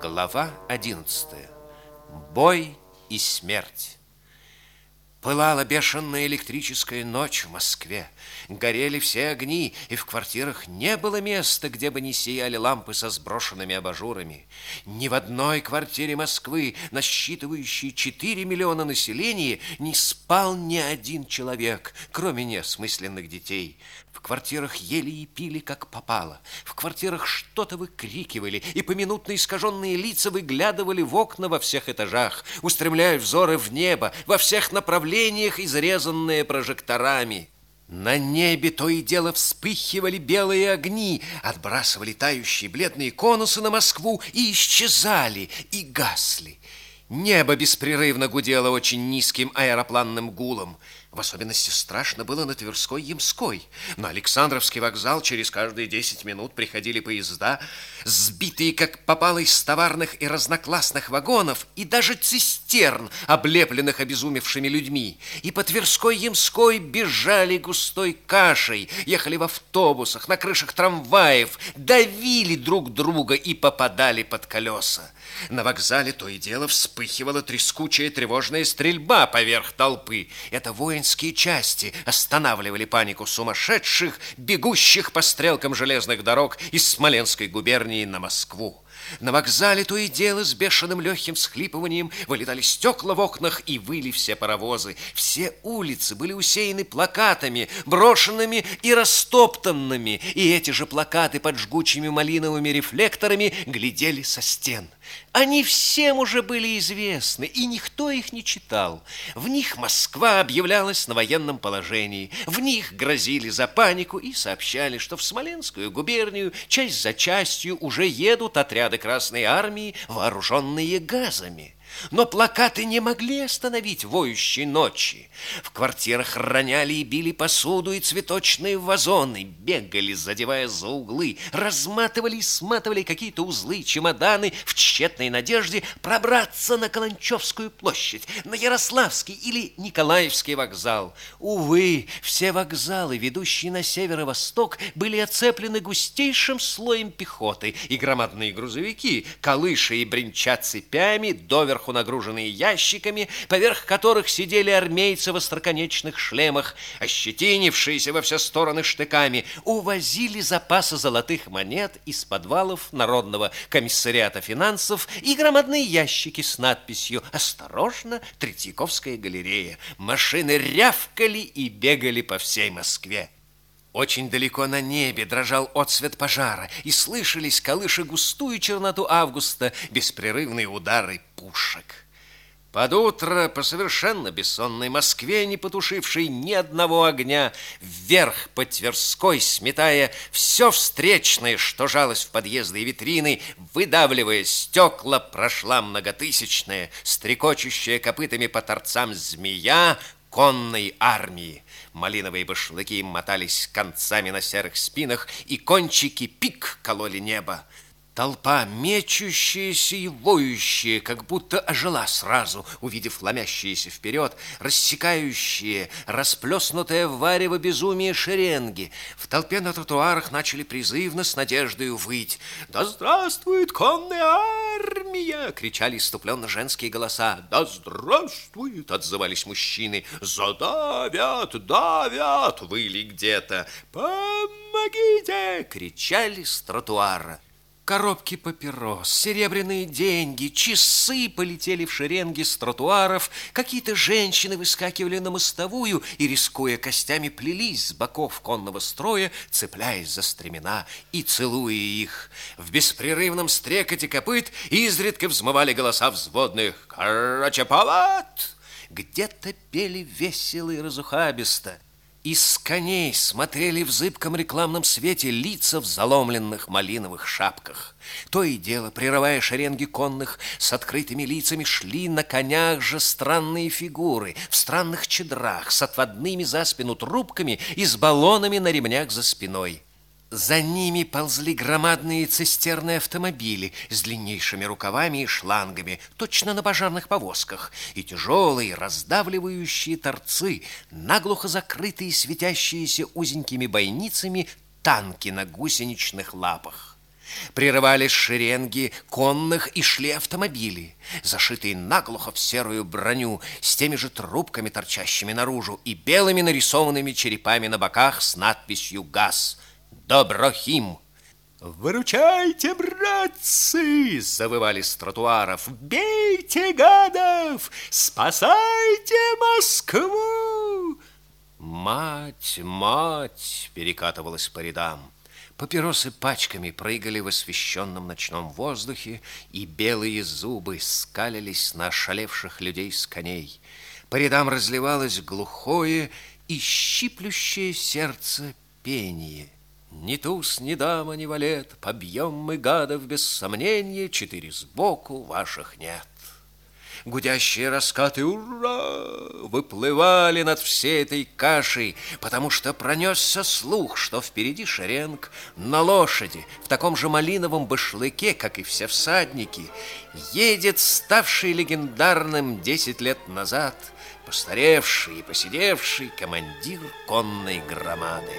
Глава 11. Бой и смерть. Пылала бешеная электрическая ночь в Москве. Горели все огни, и в квартирах не было места, где бы не сияли лампы со сброшенными абажурами. Ни в одной квартире Москвы, насчитывающей 4 миллиона населения, не спал ни один человек, кроме неосмысленных детей. В квартирах ели и пили, как попало. В квартирах что-то выкрикивали, и поминутно искаженные лица выглядывали в окна во всех этажах, устремляя взоры в небо, во всех направлениях, изрезанные прожекторами. На небе то и дело вспыхивали белые огни, отбрасывали тающие бледные конусы на Москву и исчезали, и гасли. Небо беспрерывно гудело очень низким аэропланным гулом. В особенности страшно было на Тверской Ямской. На Александровский вокзал через каждые 10 минут приходили поезда, сбитые как попало из товарных и разноклассных вагонов, и даже цистерн, облепленных обезумевшими людьми. И по Тверской Ямской бежали густой кашей, ехали в автобусах, на крышах трамваев, давили друг друга и попадали под колеса. На вокзале то и дело вспыхивала трескучая тревожная стрельба поверх толпы. Это воинские части останавливали панику сумасшедших, бегущих по стрелкам железных дорог из Смоленской губернии на Москву. На вокзале то и дело с бешеным легким всхлипыванием вылетали стекла в окнах и выли все паровозы. Все улицы были усеяны плакатами, брошенными и растоптанными, и эти же плакаты под жгучими малиновыми рефлекторами глядели со стен. Они всем уже были известны, и никто их не читал. В них Москва объявлялась на военном положении, в них грозили за панику и сообщали, что в Смоленскую губернию часть за частью уже едут отряды Красной Армии, вооруженные газами. Но плакаты не могли остановить воющей ночи. В квартирах роняли и били посуду и цветочные вазоны, бегали, задевая за углы, разматывали и сматывали какие-то узлы, чемоданы в тщетной надежде пробраться на Каланчевскую площадь, на Ярославский или Николаевский вокзал. Увы, все вокзалы, ведущие на север и восток, были оцеплены густейшим слоем пехоты, и громадные грузовики, колыша и бренча цепями, доверху доверху нагруженные ящиками, поверх которых сидели армейцы в остроконечных шлемах, ощетинившиеся во все стороны штыками, увозили запасы золотых монет из подвалов Народного комиссариата финансов и громадные ящики с надписью «Осторожно, Третьяковская галерея». Машины рявкали и бегали по всей Москве. Очень далеко на небе дрожал отсвет пожара, и слышались, колыша густую черноту августа, беспрерывные удары пушек. Под утро по совершенно бессонной Москве, не потушившей ни одного огня, вверх по Тверской, сметая все встречное, что жалось в подъезды и витрины, выдавливая стекла, прошла многотысячная, стрекочущая копытами по торцам змея конной армии. Малиновые башлыки мотались концами на серых спинах, и кончики пик кололи небо. Толпа, мечущаяся и воющая, как будто ожила сразу, увидев ломящиеся вперед, рассекающие, расплеснутое варево безумие шеренги. В толпе на тротуарах начали призывно с надеждой выть. «Да здравствует конная армия!» — кричали иступленно женские голоса. «Да здравствует!» — отзывались мужчины. «Задавят, давят!» — выли где-то. «Помогите!» — кричали с тротуара. Коробки папирос, серебряные деньги, часы полетели в шеренги с тротуаров, какие-то женщины выскакивали на мостовую и, рискуя костями, плелись с боков конного строя, цепляясь за стремена и целуя их. В беспрерывном стрекоте копыт изредка взмывали голоса взводных «Карачаповат!» Где-то пели весело и разухабисто – из коней смотрели в зыбком рекламном свете лица в заломленных малиновых шапках. То и дело, прерывая шеренги конных, с открытыми лицами шли на конях же странные фигуры, в странных чедрах, с отводными за спину трубками и с баллонами на ремнях за спиной. За ними ползли громадные цистерные автомобили с длиннейшими рукавами и шлангами, точно на пожарных повозках, и тяжелые раздавливающие торцы, наглухо закрытые светящиеся узенькими бойницами танки на гусеничных лапах. Прерывались шеренги конных и шли автомобили, зашитые наглухо в серую броню, с теми же трубками, торчащими наружу, и белыми нарисованными черепами на боках с надписью «ГАЗ». «Доброхим». «Выручайте, братцы!» – завывали с тротуаров. «Бейте гадов! Спасайте Москву!» «Мать, мать!» – перекатывалась по рядам. Папиросы пачками прыгали в освещенном ночном воздухе, и белые зубы скалились на ошалевших людей с коней. По рядам разливалось глухое и щиплющее сердце пение. Ни туз, ни дама, ни валет, побьем мы гадов без сомнения, четыре сбоку ваших нет. Гудящие раскаты «Ура!» выплывали над всей этой кашей, потому что пронесся слух, что впереди шеренг на лошади, в таком же малиновом башлыке, как и все всадники, едет ставший легендарным десять лет назад постаревший и посидевший командир конной громады.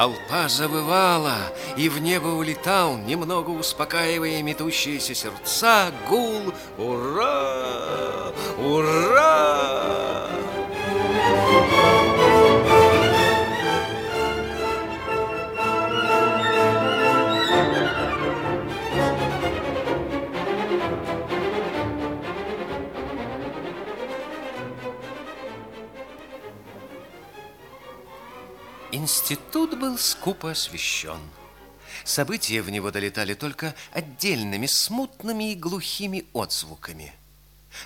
Толпа завывала, и в небо улетал, немного успокаивая метущиеся сердца, гул «Ура! Ура!» Институт был скупо освещен. События в него долетали только отдельными, смутными и глухими отзвуками.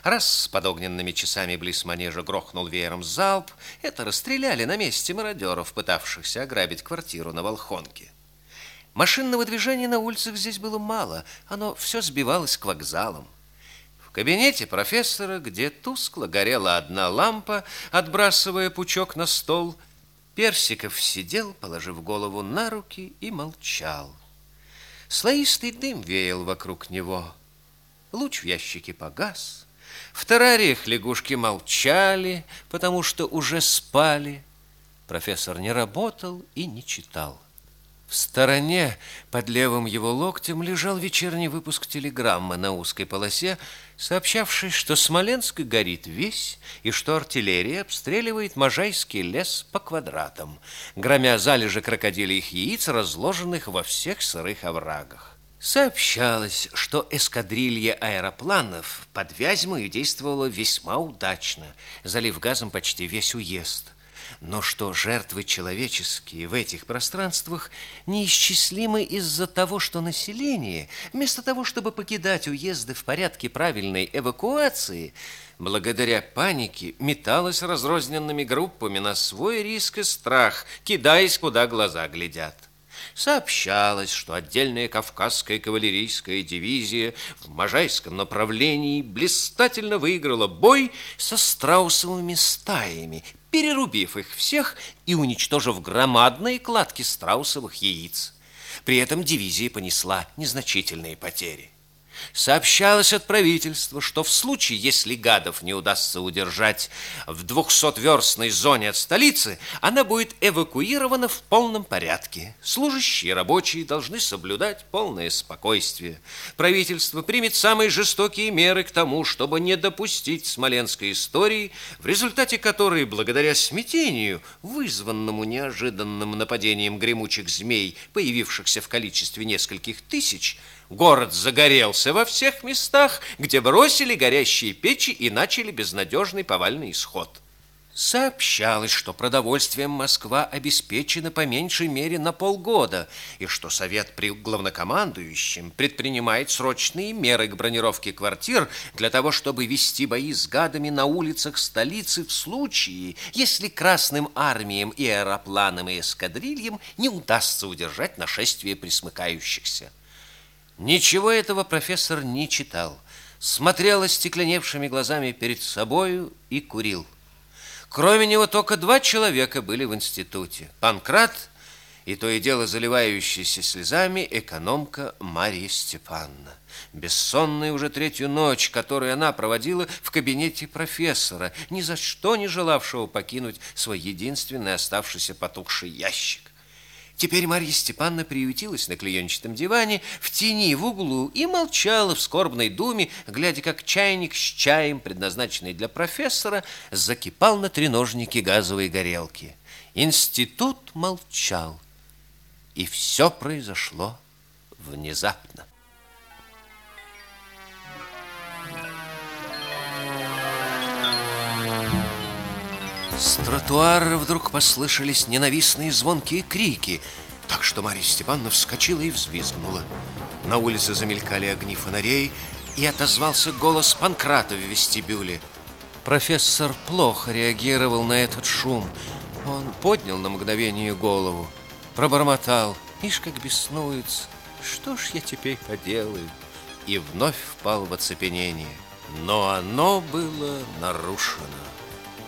Раз под огненными часами близ манежа грохнул веером залп, это расстреляли на месте мародеров, пытавшихся ограбить квартиру на Волхонке. Машинного движения на улицах здесь было мало, оно все сбивалось к вокзалам. В кабинете профессора, где тускло горела одна лампа, отбрасывая пучок на стол, Персиков сидел, положив голову на руки, и молчал. Слоистый дым веял вокруг него. Луч в ящике погас. В террариях лягушки молчали, потому что уже спали. Профессор не работал и не читал. В стороне, под левым его локтем, лежал вечерний выпуск телеграммы на узкой полосе, сообщавший, что Смоленск горит весь и что артиллерия обстреливает Можайский лес по квадратам, громя залежи крокодильих яиц, разложенных во всех сырых оврагах. Сообщалось, что эскадрилья аэропланов под Вязьмой действовала весьма удачно, залив газом почти весь уезд но что жертвы человеческие в этих пространствах неисчислимы из-за того, что население, вместо того, чтобы покидать уезды в порядке правильной эвакуации, благодаря панике металось разрозненными группами на свой риск и страх, кидаясь, куда глаза глядят. Сообщалось, что отдельная Кавказская кавалерийская дивизия в Можайском направлении блистательно выиграла бой со страусовыми стаями, перерубив их всех и уничтожив громадные кладки страусовых яиц. При этом дивизия понесла незначительные потери. Сообщалось от правительства, что в случае, если гадов не удастся удержать в 200-верстной зоне от столицы, она будет эвакуирована в полном порядке. Служащие и рабочие должны соблюдать полное спокойствие. Правительство примет самые жестокие меры к тому, чтобы не допустить смоленской истории, в результате которой, благодаря смятению, вызванному неожиданным нападением гремучих змей, появившихся в количестве нескольких тысяч, Город загорелся во всех местах, где бросили горящие печи и начали безнадежный повальный исход. Сообщалось, что продовольствием Москва обеспечена по меньшей мере на полгода, и что Совет при главнокомандующем предпринимает срочные меры к бронировке квартир для того, чтобы вести бои с гадами на улицах столицы в случае, если Красным армиям и аэропланам и эскадрильям не удастся удержать нашествие присмыкающихся. Ничего этого профессор не читал, смотрел остекленевшими глазами перед собою и курил. Кроме него только два человека были в институте. Панкрат и то и дело заливающаяся слезами экономка Мария Степановна. Бессонная уже третью ночь, которую она проводила в кабинете профессора, ни за что не желавшего покинуть свой единственный оставшийся потухший ящик. Теперь Марья Степановна приютилась на клеенчатом диване в тени в углу и молчала в скорбной думе, глядя, как чайник с чаем, предназначенный для профессора, закипал на треножнике газовой горелки. Институт молчал, и все произошло внезапно. Тротуара вдруг послышались ненавистные звонкие крики, так что Марья Степановна вскочила и взвизгнула. На улице замелькали огни фонарей, и отозвался голос Панкрата в вестибюле. Профессор плохо реагировал на этот шум. Он поднял на мгновение голову, пробормотал. Ишь, как беснуется. Что ж я теперь поделаю? И вновь впал в оцепенение. Но оно было нарушено.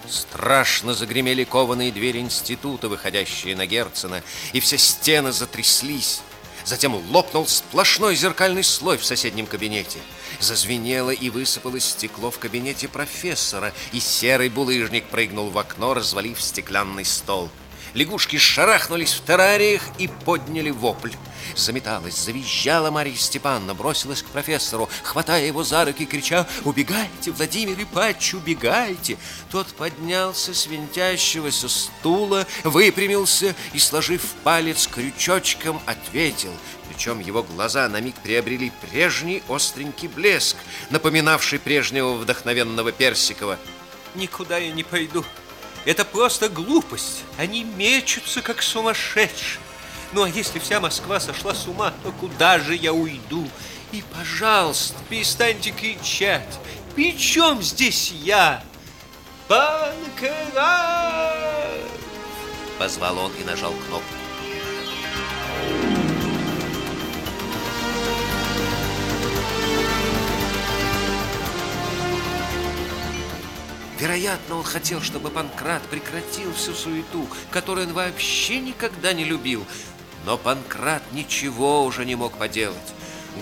Страшно загремели кованые двери института, выходящие на Герцена, и все стены затряслись. Затем лопнул сплошной зеркальный слой в соседнем кабинете. Зазвенело и высыпалось стекло в кабинете профессора, и серый булыжник прыгнул в окно, развалив стеклянный стол. Лягушки шарахнулись в террариях и подняли вопль. Заметалась, завизжала Марья Степановна, бросилась к профессору, хватая его за руки, крича «Убегайте, Владимир Ипач, убегайте!» Тот поднялся с винтящегося стула, выпрямился и, сложив палец крючочком, ответил. Причем его глаза на миг приобрели прежний остренький блеск, напоминавший прежнего вдохновенного Персикова. «Никуда я не пойду. Это просто глупость. Они мечутся, как сумасшедшие. Ну, а если вся Москва сошла с ума, то куда же я уйду? И, пожалуйста, перестаньте кричать. При чем здесь я? Панкрат! Позвал он и нажал кнопку. Вероятно, он хотел, чтобы Панкрат прекратил всю суету, которую он вообще никогда не любил, но Панкрат ничего уже не мог поделать.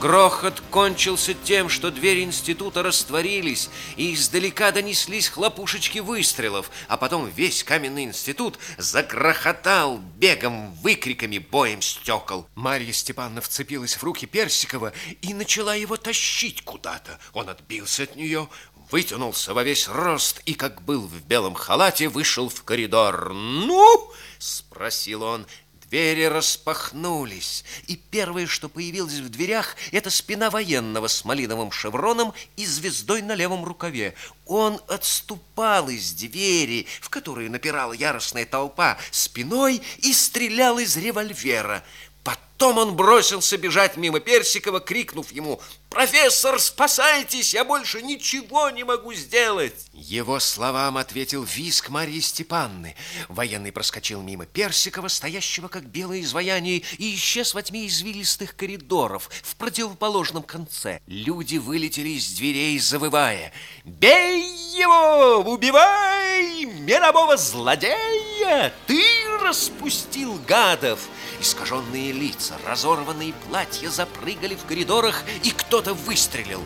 Грохот кончился тем, что двери института растворились, и издалека донеслись хлопушечки выстрелов, а потом весь каменный институт загрохотал бегом, выкриками, боем стекол. Марья Степановна вцепилась в руки Персикова и начала его тащить куда-то. Он отбился от нее, вытянулся во весь рост и, как был в белом халате, вышел в коридор. «Ну?» – спросил он. Двери распахнулись, и первое, что появилось в дверях, это спина военного с малиновым шевроном и звездой на левом рукаве. Он отступал из двери, в которую напирала яростная толпа, спиной и стрелял из револьвера. Потом он бросился бежать мимо Персикова, крикнув ему «Профессор, спасайтесь! Я больше ничего не могу сделать!» Его словам ответил виск Марьи Степанны. Военный проскочил мимо Персикова, стоящего как белое изваяние, и исчез во тьме извилистых коридоров в противоположном конце. Люди вылетели из дверей, завывая «Бей его! Убивай! Мирового злодея! Ты распустил гадов!» Искаженные лица, разорванные платья запрыгали в коридорах, и кто-то выстрелил.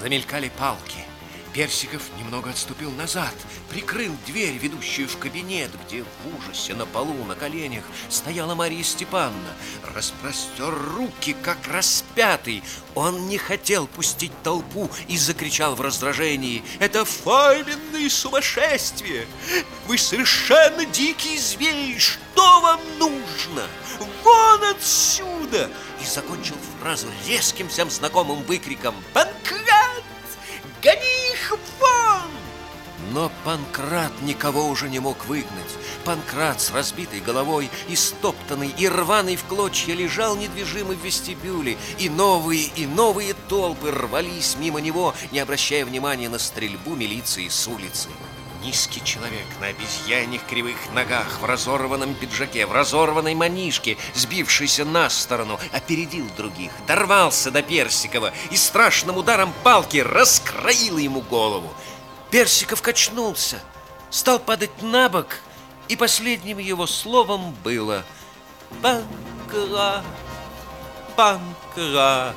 Замелькали палки. Персиков немного отступил назад, прикрыл дверь, ведущую в кабинет, где в ужасе на полу на коленях стояла Мария Степановна. Распростер руки, как распятый. Он не хотел пустить толпу и закричал в раздражении. «Это файменное сумасшествие! Вы совершенно дикий зверь! Что вам нужно? Вон отсюда!» И закончил фразу резким всем знакомым выкриком «Банкрат! Гони их вон!» Но Панкрат никого уже не мог выгнать. Панкрат с разбитой головой, истоптанный и рваный в клочья лежал недвижимый в вестибюле, и новые и новые толпы рвались мимо него, не обращая внимания на стрельбу милиции с улицы. Низкий человек на обезьяньих кривых ногах, в разорванном пиджаке, в разорванной манишке, сбившийся на сторону, опередил других, дорвался до Персикова и страшным ударом палки раскроил ему голову. Персиков качнулся, стал падать на бок, и последним его словом было «Панкра, панкра».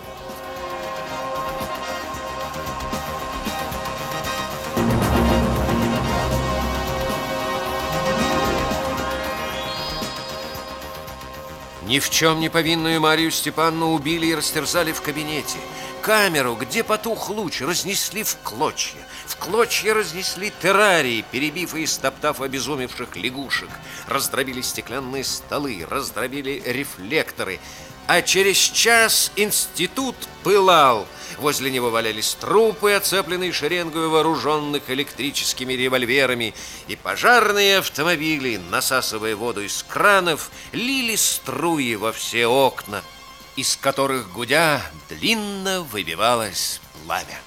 Ни в чем не повинную Марию Степанну убили и растерзали в кабинете. Камеру, где потух луч, разнесли в клочья. В клочья разнесли террарии, перебив и стоптав обезумевших лягушек. Раздробили стеклянные столы, раздробили рефлекторы. А через час институт пылал. Возле него валялись трупы, оцепленные шеренгой вооруженных электрическими револьверами, и пожарные автомобили, насасывая воду из кранов, лили струи во все окна, из которых гудя длинно выбивалось пламя.